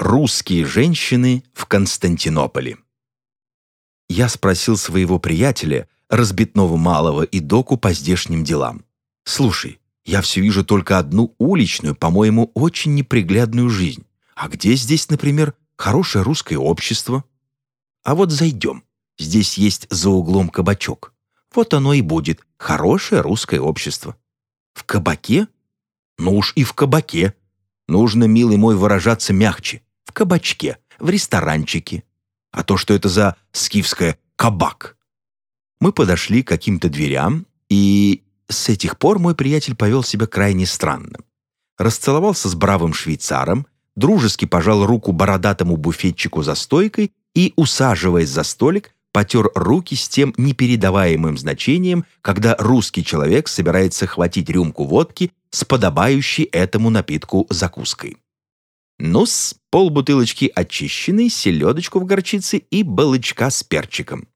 Русские женщины в Константинополе. Я спросил своего приятеля, разбитного малого и доку по здешним делам. «Слушай, я все вижу только одну уличную, по-моему, очень неприглядную жизнь. А где здесь, например, хорошее русское общество? А вот зайдем. Здесь есть за углом кабачок. Вот оно и будет, хорошее русское общество. В кабаке? Ну уж и в кабаке. Нужно, милый мой, выражаться мягче в кабачке, в ресторанчике. А то, что это за скифское «кабак». Мы подошли к каким-то дверям, и с этих пор мой приятель повел себя крайне странно. Расцеловался с бравым швейцаром, дружески пожал руку бородатому буфетчику за стойкой и, усаживаясь за столик, потер руки с тем непередаваемым значением, когда русский человек собирается хватить рюмку водки с подобающей этому напитку закуской. Ну-с, полбутылочки очищенной, селедочку в горчице и балычка с перчиком.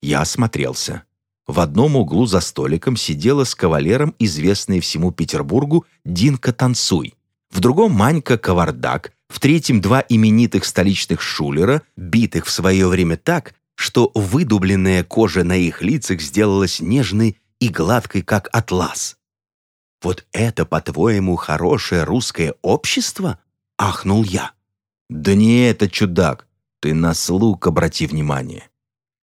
Я осмотрелся. В одном углу за столиком сидела с кавалером известная всему Петербургу Динка Танцуй, в другом Манька Кавардак, в третьем два именитых столичных шулера, битых в свое время так, что выдубленная кожа на их лицах сделалась нежной и гладкой, как атлас. Вот это, по-твоему, хорошее русское общество? Ахнул я. «Да не это, чудак! Ты на слуг обрати внимание!»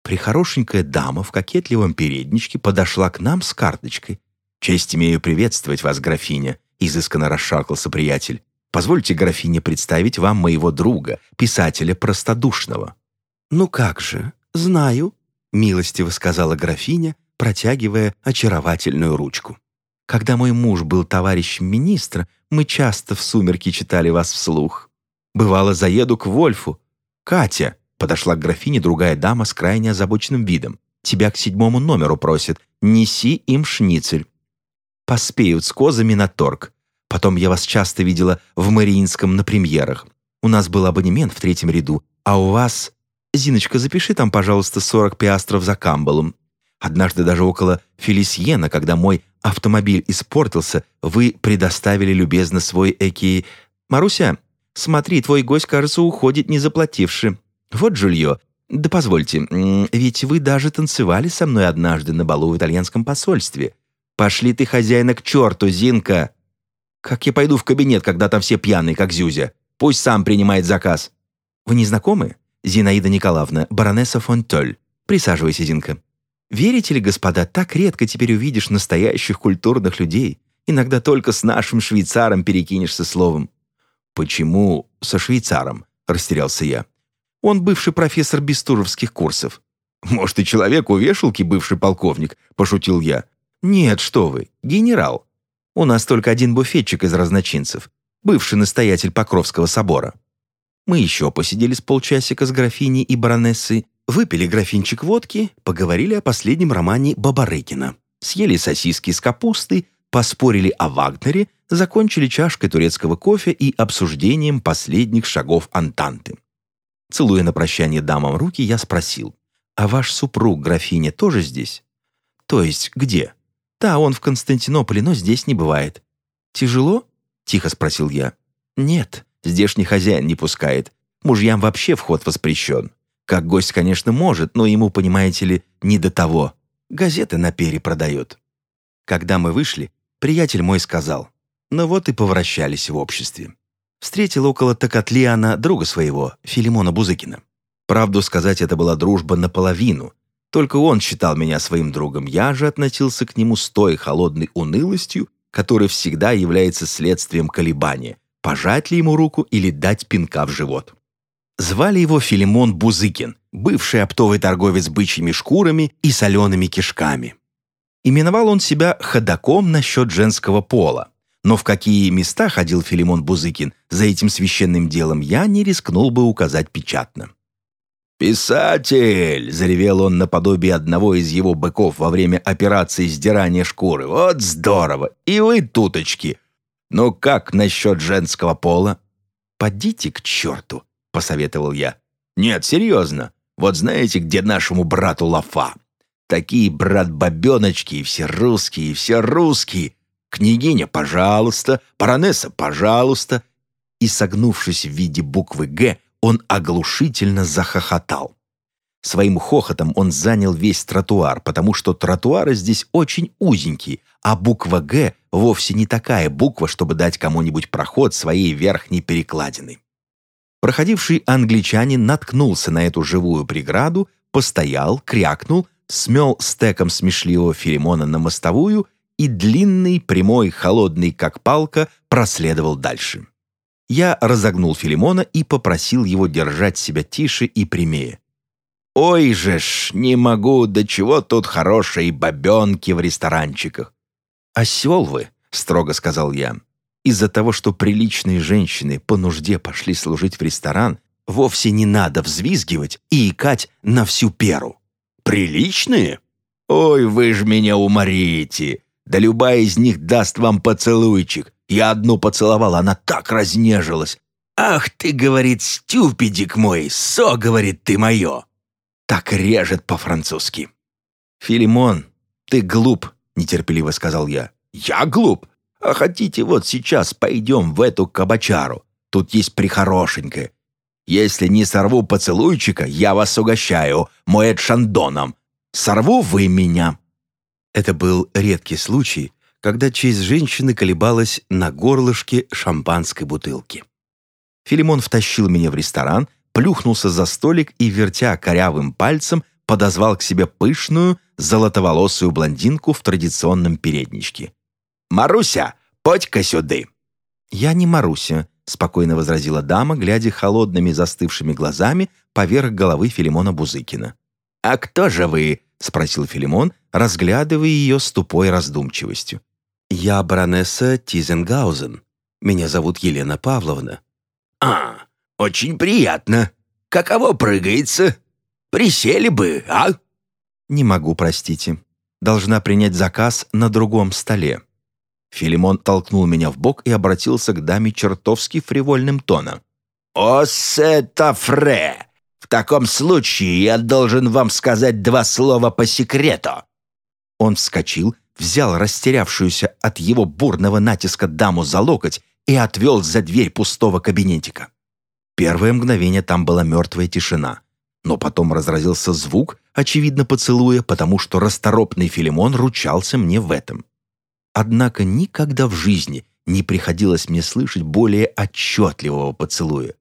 Прихорошенькая дама в кокетливом передничке подошла к нам с карточкой. «Честь имею приветствовать вас, графиня», — изысканно расшаркался приятель. «Позвольте, графине, представить вам моего друга, писателя простодушного». «Ну как же, знаю», — милостиво сказала графиня, протягивая очаровательную ручку. Когда мой муж был товарищем министра, мы часто в сумерки читали вас вслух. Бывало, заеду к Вольфу. Катя, подошла к графине другая дама с крайне озабоченным видом. Тебя к седьмому номеру просят. Неси им шницель. Поспеют с козами на торг. Потом я вас часто видела в Мариинском на премьерах. У нас был абонемент в третьем ряду, а у вас... Зиночка, запиши там, пожалуйста, 40 пиастров за камбалом. Однажды даже около Фелисьена, когда мой автомобиль испортился, вы предоставили любезно свой эки... Маруся, смотри, твой гость, кажется, уходит, не заплативши. Вот жулье. Да позвольте, ведь вы даже танцевали со мной однажды на балу в итальянском посольстве. Пошли ты, хозяина, к черту, Зинка. Как я пойду в кабинет, когда там все пьяные, как Зюзя? Пусть сам принимает заказ. Вы не знакомы? Зинаида Николаевна, баронесса фон Толь. Присаживайся, Зинка. Верите ли, господа, так редко теперь увидишь настоящих культурных людей. Иногда только с нашим швейцаром перекинешься словом». «Почему со швейцаром?» – растерялся я. «Он бывший профессор бестужевских курсов». «Может, и человек у вешалки бывший полковник?» – пошутил я. «Нет, что вы, генерал. У нас только один буфетчик из разночинцев, бывший настоятель Покровского собора». Мы еще посидели с полчасика с графиней и баронессой, Выпили графинчик водки, поговорили о последнем романе Бабарыкина. Съели сосиски с капустой, поспорили о Вагнере, закончили чашкой турецкого кофе и обсуждением последних шагов Антанты. Целуя на прощание дамам руки, я спросил, «А ваш супруг, графиня, тоже здесь?» «То есть где?» «Да, он в Константинополе, но здесь не бывает». «Тяжело?» — тихо спросил я. «Нет, здешний хозяин не пускает. Мужьям вообще вход воспрещен. Как гость, конечно, может, но ему, понимаете ли, не до того. Газеты на пере продает. Когда мы вышли, приятель мой сказал, ну вот и повращались в обществе. Встретил около Токатлиана друга своего, Филимона Бузыкина. Правду сказать, это была дружба наполовину. Только он считал меня своим другом, я же относился к нему с той холодной унылостью, которая всегда является следствием колебания, пожать ли ему руку или дать пинка в живот. Звали его Филимон Бузыкин, бывший оптовый торговец бычьими шкурами и солеными кишками. Именовал он себя ходаком насчет женского пола. Но в какие места ходил Филимон Бузыкин за этим священным делом, я не рискнул бы указать печатно. «Писатель!» — заревел он наподобие одного из его быков во время операции сдирания шкуры. «Вот здорово! И вы, туточки! Ну как насчет женского пола?» «Подите к черту!» — посоветовал я. «Нет, серьезно. Вот знаете, где нашему брату лафа? Такие брат-бабеночки, все русские, все русские. Княгиня, пожалуйста, баронесса, пожалуйста. и, согнувшись в виде буквы «Г», он оглушительно захохотал. Своим хохотом он занял весь тротуар, потому что тротуары здесь очень узенькие, а буква «Г» вовсе не такая буква, чтобы дать кому-нибудь проход своей верхней перекладиной. Проходивший англичанин наткнулся на эту живую преграду, постоял, крякнул, смел стеком смешливого Филимона на мостовую и длинный, прямой, холодный, как палка, проследовал дальше. Я разогнул Филимона и попросил его держать себя тише и прямее. «Ой же ж, не могу, до чего тут хорошей бабенки в ресторанчиках!» «Осел вы!» — строго сказал я. «Из-за того, что приличные женщины по нужде пошли служить в ресторан, вовсе не надо взвизгивать и икать на всю перу». «Приличные? Ой, вы ж меня уморите! Да любая из них даст вам поцелуйчик. Я одну поцеловал, она так разнежилась. «Ах ты, — говорит, — стюпидик мой, со, — говорит, — ты мое!» Так режет по-французски. «Филимон, ты глуп», — нетерпеливо сказал я. «Я глуп? А хотите, вот сейчас пойдем в эту кабачару. Тут есть прихорошенькое. Если не сорву поцелуйчика, я вас угощаю, моет шандоном. Сорву вы меня». Это был редкий случай, когда честь женщины колебалась на горлышке шампанской бутылки. Филимон втащил меня в ресторан, плюхнулся за столик и, вертя корявым пальцем, подозвал к себе пышную, золотоволосую блондинку в традиционном передничке. «Маруся, подь-ка сюды!» «Я не Маруся», — спокойно возразила дама, глядя холодными застывшими глазами поверх головы Филимона Бузыкина. «А кто же вы?» — спросил Филимон, разглядывая ее с тупой раздумчивостью. «Я баронесса Тизенгаузен. Меня зовут Елена Павловна». «А, очень приятно. Каково прыгается? Присели бы, а?» «Не могу, простите. Должна принять заказ на другом столе». Филимон толкнул меня в бок и обратился к даме чертовски фривольным тоном. «О, это фре! В таком случае я должен вам сказать два слова по секрету». Он вскочил, взял растерявшуюся от его бурного натиска даму за локоть и отвел за дверь пустого кабинетика. Первое мгновение там была мертвая тишина, но потом разразился звук, очевидно поцелуя, потому что расторопный Филимон ручался мне в этом. Однако никогда в жизни не приходилось мне слышать более отчетливого поцелуя.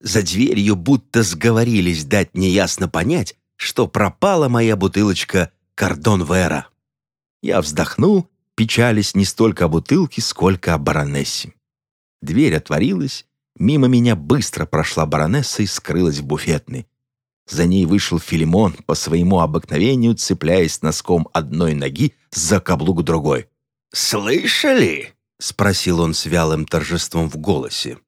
За дверью будто сговорились дать мне ясно понять, что пропала моя бутылочка «Кордон Вера». Я вздохнул, печались не столько о бутылке, сколько о баронессе. Дверь отворилась, мимо меня быстро прошла баронесса и скрылась в буфетной. За ней вышел Филимон, по своему обыкновению цепляясь носком одной ноги за каблук другой. «Слышали?» — спросил он с вялым торжеством в голосе.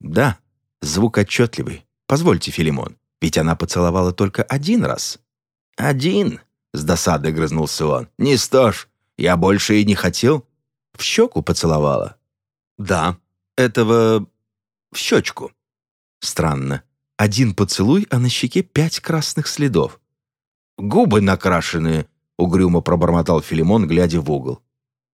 «Да, звук отчетливый. Позвольте, Филимон, ведь она поцеловала только один раз». «Один?» — с досадой грызнулся он. «Не стож, я больше и не хотел». «В щеку поцеловала?» «Да, этого... в щечку». «Странно. Один поцелуй, а на щеке пять красных следов». «Губы накрашенные», — угрюмо пробормотал Филимон, глядя в угол.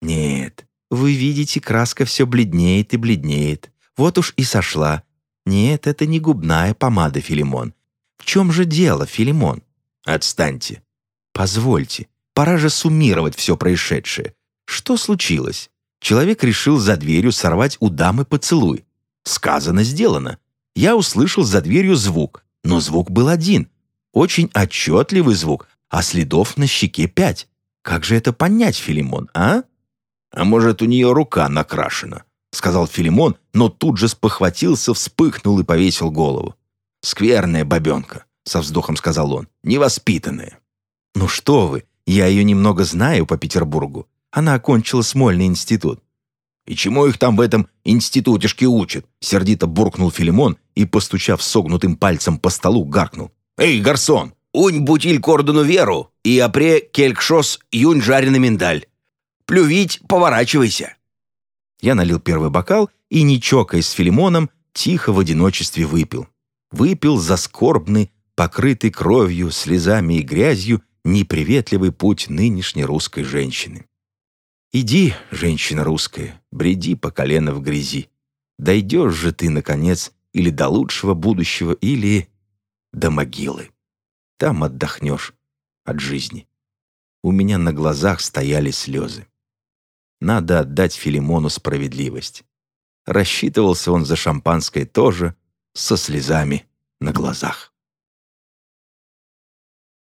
«Нет, вы видите, краска все бледнеет и бледнеет. Вот уж и сошла. Нет, это не губная помада, Филимон. В чем же дело, Филимон? Отстаньте. Позвольте, пора же суммировать все происшедшее. Что случилось? Человек решил за дверью сорвать у дамы поцелуй. Сказано, сделано. Я услышал за дверью звук, но звук был один. Очень отчетливый звук, а следов на щеке пять. Как же это понять, Филимон, а? А может, у нее рука накрашена? Сказал Филимон, но тут же спохватился, вспыхнул и повесил голову. «Скверная бабенка», — со вздохом сказал он, — «невоспитанная». «Ну что вы, я ее немного знаю по Петербургу. Она окончила Смольный институт». «И чему их там в этом институтишке учат?» Сердито буркнул Филимон и, постучав согнутым пальцем по столу, гаркнул. «Эй, гарсон, унь бутиль кордону веру и апре келькшос юнь жареный миндаль. Плювить, поворачивайся!» Я налил первый бокал и, не чокаясь с Филимоном, тихо в одиночестве выпил. Выпил за скорбный, покрытый кровью, слезами и грязью, неприветливый путь нынешней русской женщины. «Иди, женщина русская, бреди по колено в грязи. Дойдешь же ты, наконец, или до лучшего будущего, или до могилы. Там отдохнешь от жизни. У меня на глазах стояли слезы. Надо отдать Филимону справедливость. Рассчитывался он за шампанское тоже со слезами на глазах.